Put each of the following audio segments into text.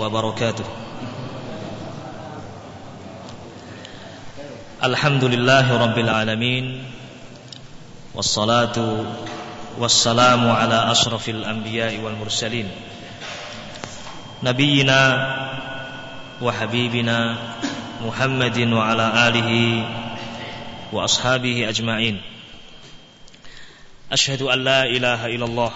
وبركاته. الحمد لله رب العالمين والصلاة والسلام على أشرف الأنبياء والمرسلين. نبينا وحبيبنا محمد وعلى آله وأصحابه أجمعين. أشهد أن لا إله إلا الله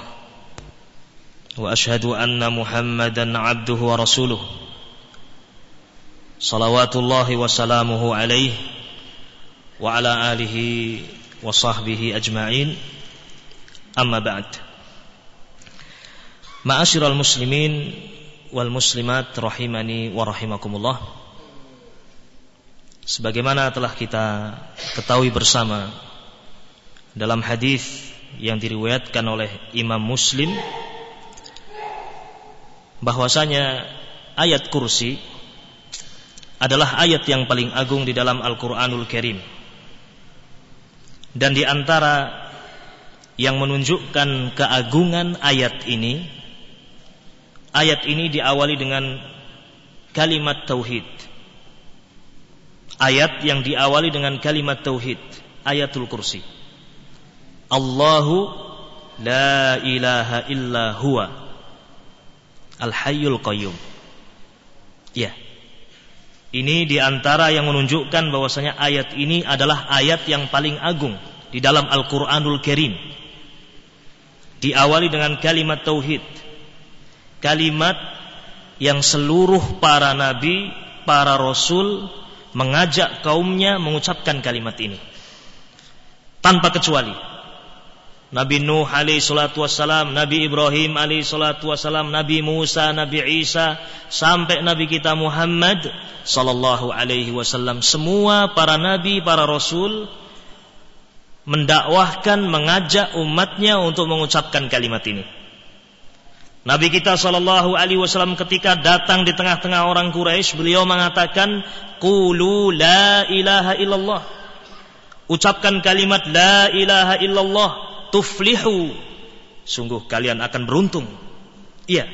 وأشهد أن محمدا عبده ورسوله صلوات الله وسلامه عليه وعلى آله وصحبه أجمعين أما بعد معاشر المسلمين والmuslimat rahimani wa rahimakumullah Sebagaimana telah kita ketahui bersama dalam hadis yang diriwayatkan oleh Imam Muslim bahwasanya ayat kursi adalah ayat yang paling agung di dalam Al-Qur'anul Karim. Dan di antara yang menunjukkan keagungan ayat ini ayat ini diawali dengan kalimat tauhid. Ayat yang diawali dengan kalimat tauhid, ayatul kursi. Allahu la ilaha illa huwa al-hayyul qayyum. Ya. Ini di antara yang menunjukkan bahwasanya ayat ini adalah ayat yang paling agung di dalam Al-Quranul Karim. Diawali dengan kalimat tauhid. Kalimat yang seluruh para nabi, para rasul mengajak kaumnya mengucapkan kalimat ini. Tanpa kecuali. Nabi Nuh alaihi salatu wassalam, Nabi Ibrahim alaihi salatu wassalam, Nabi Musa, Nabi Isa, sampai Nabi kita Muhammad sallallahu alaihi wasallam. Semua para nabi, para rasul mendakwahkan, mengajak umatnya untuk mengucapkan kalimat ini. Nabi kita sallallahu alaihi wasallam ketika datang di tengah-tengah orang Quraisy, beliau mengatakan, "Qulu la ilaha illallah." Ucapkan kalimat la ilaha illallah tuflihu sungguh kalian akan beruntung. Iya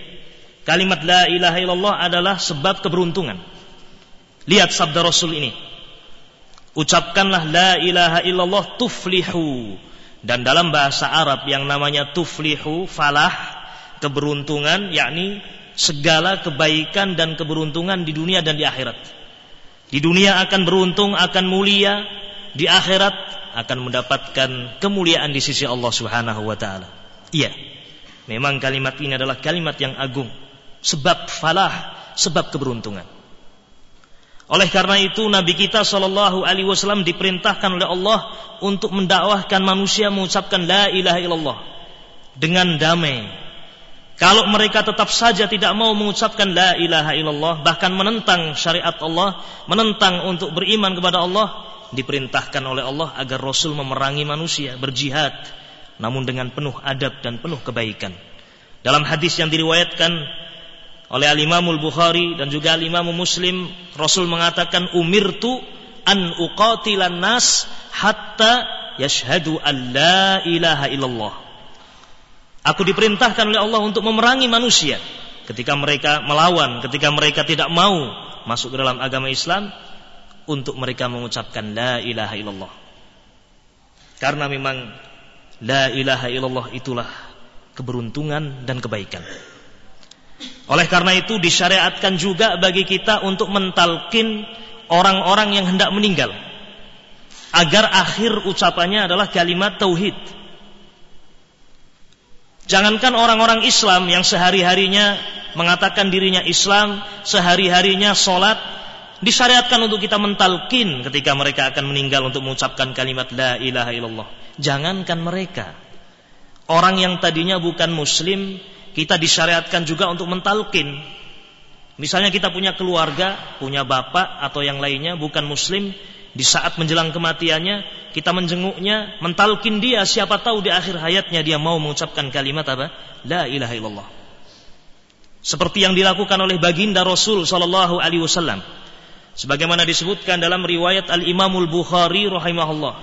kalimat la ilaha illallah adalah sebab keberuntungan. Lihat sabda rasul ini. Ucapkanlah la ilaha illallah tuflihu. Dan dalam bahasa Arab yang namanya tuflihu falah keberuntungan yakni segala kebaikan dan keberuntungan di dunia dan di akhirat. Di dunia akan beruntung akan mulia di akhirat akan mendapatkan kemuliaan di sisi Allah Subhanahu wa taala. Iya. Memang kalimat ini adalah kalimat yang agung, sebab falah, sebab keberuntungan. Oleh karena itu Nabi kita Shallallahu Alaihi Wasallam diperintahkan oleh Allah untuk mendakwahkan manusia mengucapkan La ilaha illallah dengan damai. Kalau mereka tetap saja tidak mau mengucapkan La ilaha illallah, bahkan menentang syariat Allah, menentang untuk beriman kepada Allah, diperintahkan oleh Allah agar Rasul memerangi manusia, berjihad, namun dengan penuh adab dan penuh kebaikan. Dalam hadis yang diriwayatkan oleh Al-Imamul Bukhari dan juga Al-Imam Muslim, Rasul mengatakan umirtu an uqatilan nas hatta yashhadu an la ilaha illallah. Aku diperintahkan oleh Allah untuk memerangi manusia ketika mereka melawan, ketika mereka tidak mau masuk ke dalam agama Islam, untuk mereka mengucapkan la ilaha illallah. Karena memang la ilaha illallah itulah keberuntungan dan kebaikan. Oleh karena itu disyariatkan juga bagi kita untuk mentalkin orang-orang yang hendak meninggal agar akhir ucapannya adalah kalimat tauhid. Jangankan orang-orang Islam yang sehari-harinya mengatakan dirinya Islam, sehari-harinya sholat, disyariatkan untuk kita mentalkin ketika mereka akan meninggal untuk mengucapkan kalimat la ilaha illallah. Jangankan mereka. Orang yang tadinya bukan muslim, kita disyariatkan juga untuk mentalkin. Misalnya kita punya keluarga, punya bapak atau yang lainnya bukan muslim, di saat menjelang kematiannya kita menjenguknya, mentalkin dia, siapa tahu di akhir hayatnya dia mau mengucapkan kalimat apa? La ilaha illallah. Seperti yang dilakukan oleh baginda Rasul sallallahu alaihi wasallam sebagaimana disebutkan dalam riwayat Al Imamul Bukhari rahimahullah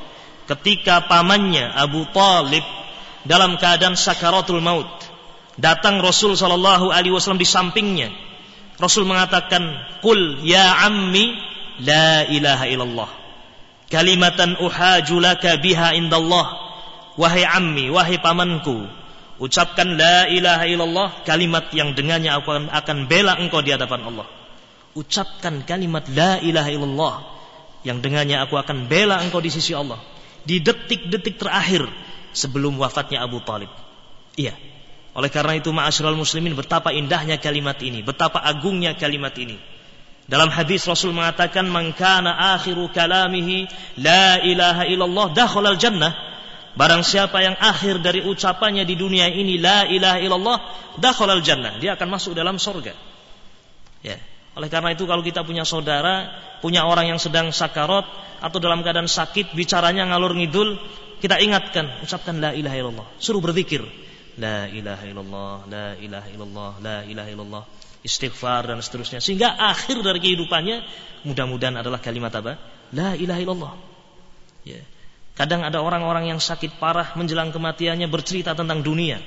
ketika pamannya Abu Talib dalam keadaan sakaratul maut datang Rasul sallallahu alaihi wasallam di sampingnya Rasul mengatakan, "Qul ya ammi la ilaha illallah." Kalimatan uhajulaka biha indallah. Wahai ammi, wahai pamanku, ucapkan la ilaha illallah, kalimat yang dengannya aku akan, akan bela engkau di hadapan Allah. Ucapkan kalimat la ilaha illallah yang dengannya aku akan bela engkau di sisi Allah di detik-detik terakhir sebelum wafatnya Abu Talib. Iya. Oleh karena itu ma'asyiral muslimin betapa indahnya kalimat ini, betapa agungnya kalimat ini. Dalam hadis Rasul mengatakan man kana akhiru kalamihi la ilaha illallah dakhalal jannah. Barang siapa yang akhir dari ucapannya di dunia ini la ilaha illallah dakhalal jannah, dia akan masuk dalam surga. Ya. Oleh karena itu kalau kita punya saudara, punya orang yang sedang sakarat atau dalam keadaan sakit, bicaranya ngalur ngidul, kita ingatkan, ucapkan la ilaha illallah. Suruh berzikir. La ilaha illallah, la ilaha illallah, la ilaha illallah. Istighfar dan seterusnya. Sehingga akhir dari kehidupannya mudah-mudahan adalah kalimat apa? La ilaha illallah. Ya. Kadang ada orang-orang yang sakit parah menjelang kematiannya bercerita tentang dunia,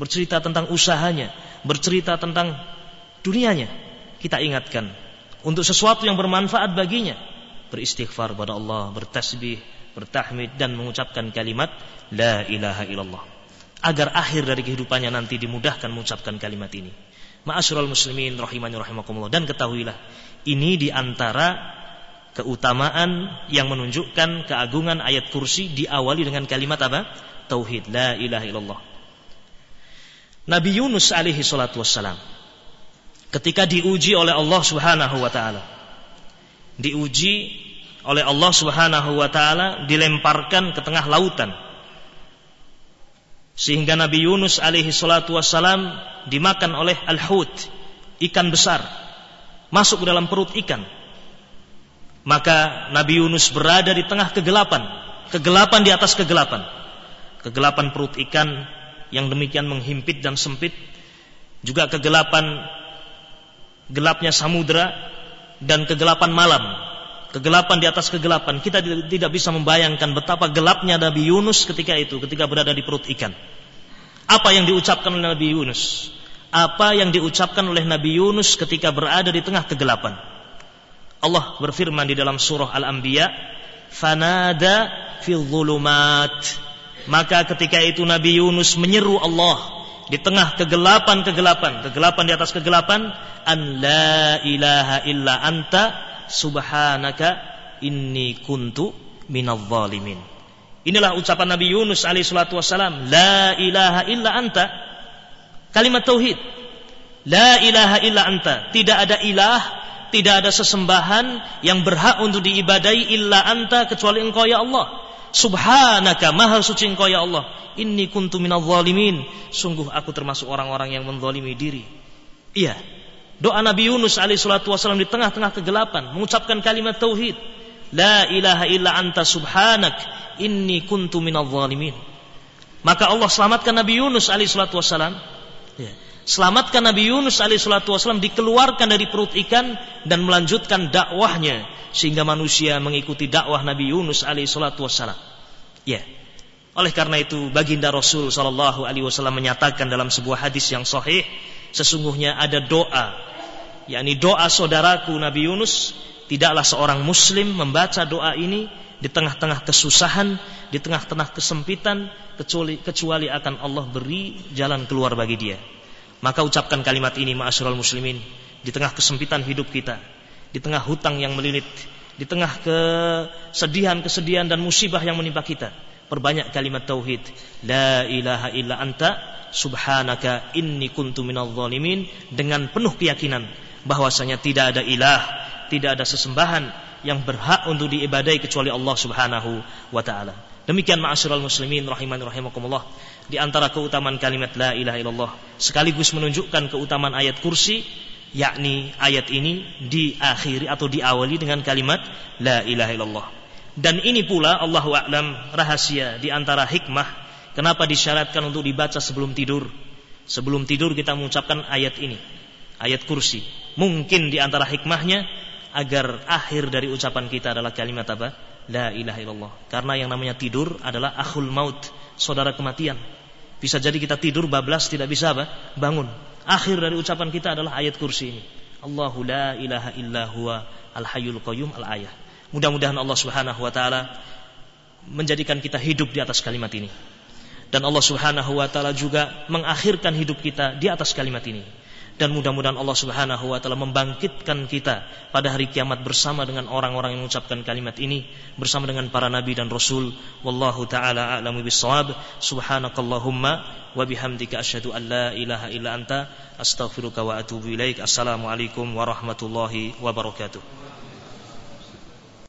bercerita tentang usahanya, bercerita tentang dunianya. Kita ingatkan untuk sesuatu yang bermanfaat baginya, beristighfar kepada Allah, bertasbih, bertahmid dan mengucapkan kalimat la ilaha illallah agar akhir dari kehidupannya nanti dimudahkan mengucapkan kalimat ini. Ma'asyiral muslimin rahimani rahimakumullah dan ketahuilah ini di antara keutamaan yang menunjukkan keagungan ayat kursi diawali dengan kalimat apa? Tauhid la ilaha illallah. Nabi Yunus alaihi salatu wassalam ketika diuji oleh Allah Subhanahu wa taala diuji oleh Allah Subhanahu wa taala dilemparkan ke tengah lautan. Sehingga Nabi Yunus alaihi salatu wassalam dimakan oleh al-hut, ikan besar, masuk ke dalam perut ikan. Maka Nabi Yunus berada di tengah kegelapan, kegelapan di atas kegelapan. Kegelapan perut ikan yang demikian menghimpit dan sempit, juga kegelapan gelapnya samudera dan kegelapan malam kegelapan di atas kegelapan. Kita tidak bisa membayangkan betapa gelapnya Nabi Yunus ketika itu, ketika berada di perut ikan. Apa yang diucapkan oleh Nabi Yunus? Apa yang diucapkan oleh Nabi Yunus ketika berada di tengah kegelapan? Allah berfirman di dalam surah Al-Anbiya, "Fanada fil zulumat." Maka ketika itu Nabi Yunus menyeru Allah di tengah kegelapan-kegelapan, kegelapan di atas kegelapan, "An la ilaha illa anta subhanaka inni kuntu minadh zalimin. Inilah ucapan Nabi Yunus alaihi salatu wasalam, la ilaha illa anta. Kalimat tauhid. La ilaha illa anta. Tidak ada ilah, tidak ada sesembahan yang berhak untuk diibadai illa anta kecuali engkau ya Allah. Subhanaka maha suci engkau ya Allah. Inni kuntu minadh zalimin. Sungguh aku termasuk orang-orang yang menzalimi diri. Iya, Doa Nabi Yunus alaihissalatu wassalam di tengah-tengah kegelapan mengucapkan kalimat tauhid. La ilaha illa anta subhanak inni kuntu minal zalimin. Maka Allah selamatkan Nabi Yunus alaihissalatu wassalam. Ya. Selamatkan Nabi Yunus alaihissalatu wassalam dikeluarkan dari perut ikan dan melanjutkan dakwahnya sehingga manusia mengikuti dakwah Nabi Yunus alaihissalatu wassalam. Ya. Oleh karena itu baginda Rasul sallallahu alaihi wasallam menyatakan dalam sebuah hadis yang sahih sesungguhnya ada doa yakni doa saudaraku Nabi Yunus tidaklah seorang muslim membaca doa ini di tengah-tengah kesusahan, di tengah-tengah kesempitan kecuali kecuali akan Allah beri jalan keluar bagi dia. Maka ucapkan kalimat ini ma'asyiral muslimin di tengah kesempitan hidup kita, di tengah hutang yang melilit, di tengah kesedihan-kesedihan dan musibah yang menimpa kita. Perbanyak kalimat tauhid. La ilaha illa anta subhanaka inni kuntu minadh zalimin dengan penuh keyakinan bahwasanya tidak ada ilah, tidak ada sesembahan yang berhak untuk diibadai kecuali Allah Subhanahu wa taala. Demikian ma'asyiral muslimin rahiman rahimakumullah di antara keutamaan kalimat la ilaha illallah sekaligus menunjukkan keutamaan ayat kursi yakni ayat ini diakhiri atau diawali dengan kalimat la ilaha illallah. Dan ini pula Allah a'lam rahasia di antara hikmah kenapa disyaratkan untuk dibaca sebelum tidur. Sebelum tidur kita mengucapkan ayat ini ayat kursi. Mungkin di antara hikmahnya agar akhir dari ucapan kita adalah kalimat apa? La ilaha illallah. Karena yang namanya tidur adalah akhul maut, saudara kematian. Bisa jadi kita tidur bablas tidak bisa apa? Bangun. Akhir dari ucapan kita adalah ayat kursi ini. Allahu la ilaha illa huwa al-hayyul qayyum al-ayah. Mudah-mudahan Allah Subhanahu wa taala menjadikan kita hidup di atas kalimat ini. Dan Allah Subhanahu wa taala juga mengakhirkan hidup kita di atas kalimat ini. Dan mudah-mudahan Allah Subhanahu wa taala membangkitkan kita pada hari kiamat bersama dengan orang-orang yang mengucapkan kalimat ini bersama dengan para nabi dan rasul. Wallahu taala a'lamu bissawab. Subhanakallahumma wa bihamdika asyhadu an la ilaha illa anta astaghfiruka wa atubu ilaik. Assalamualaikum warahmatullahi wabarakatuh.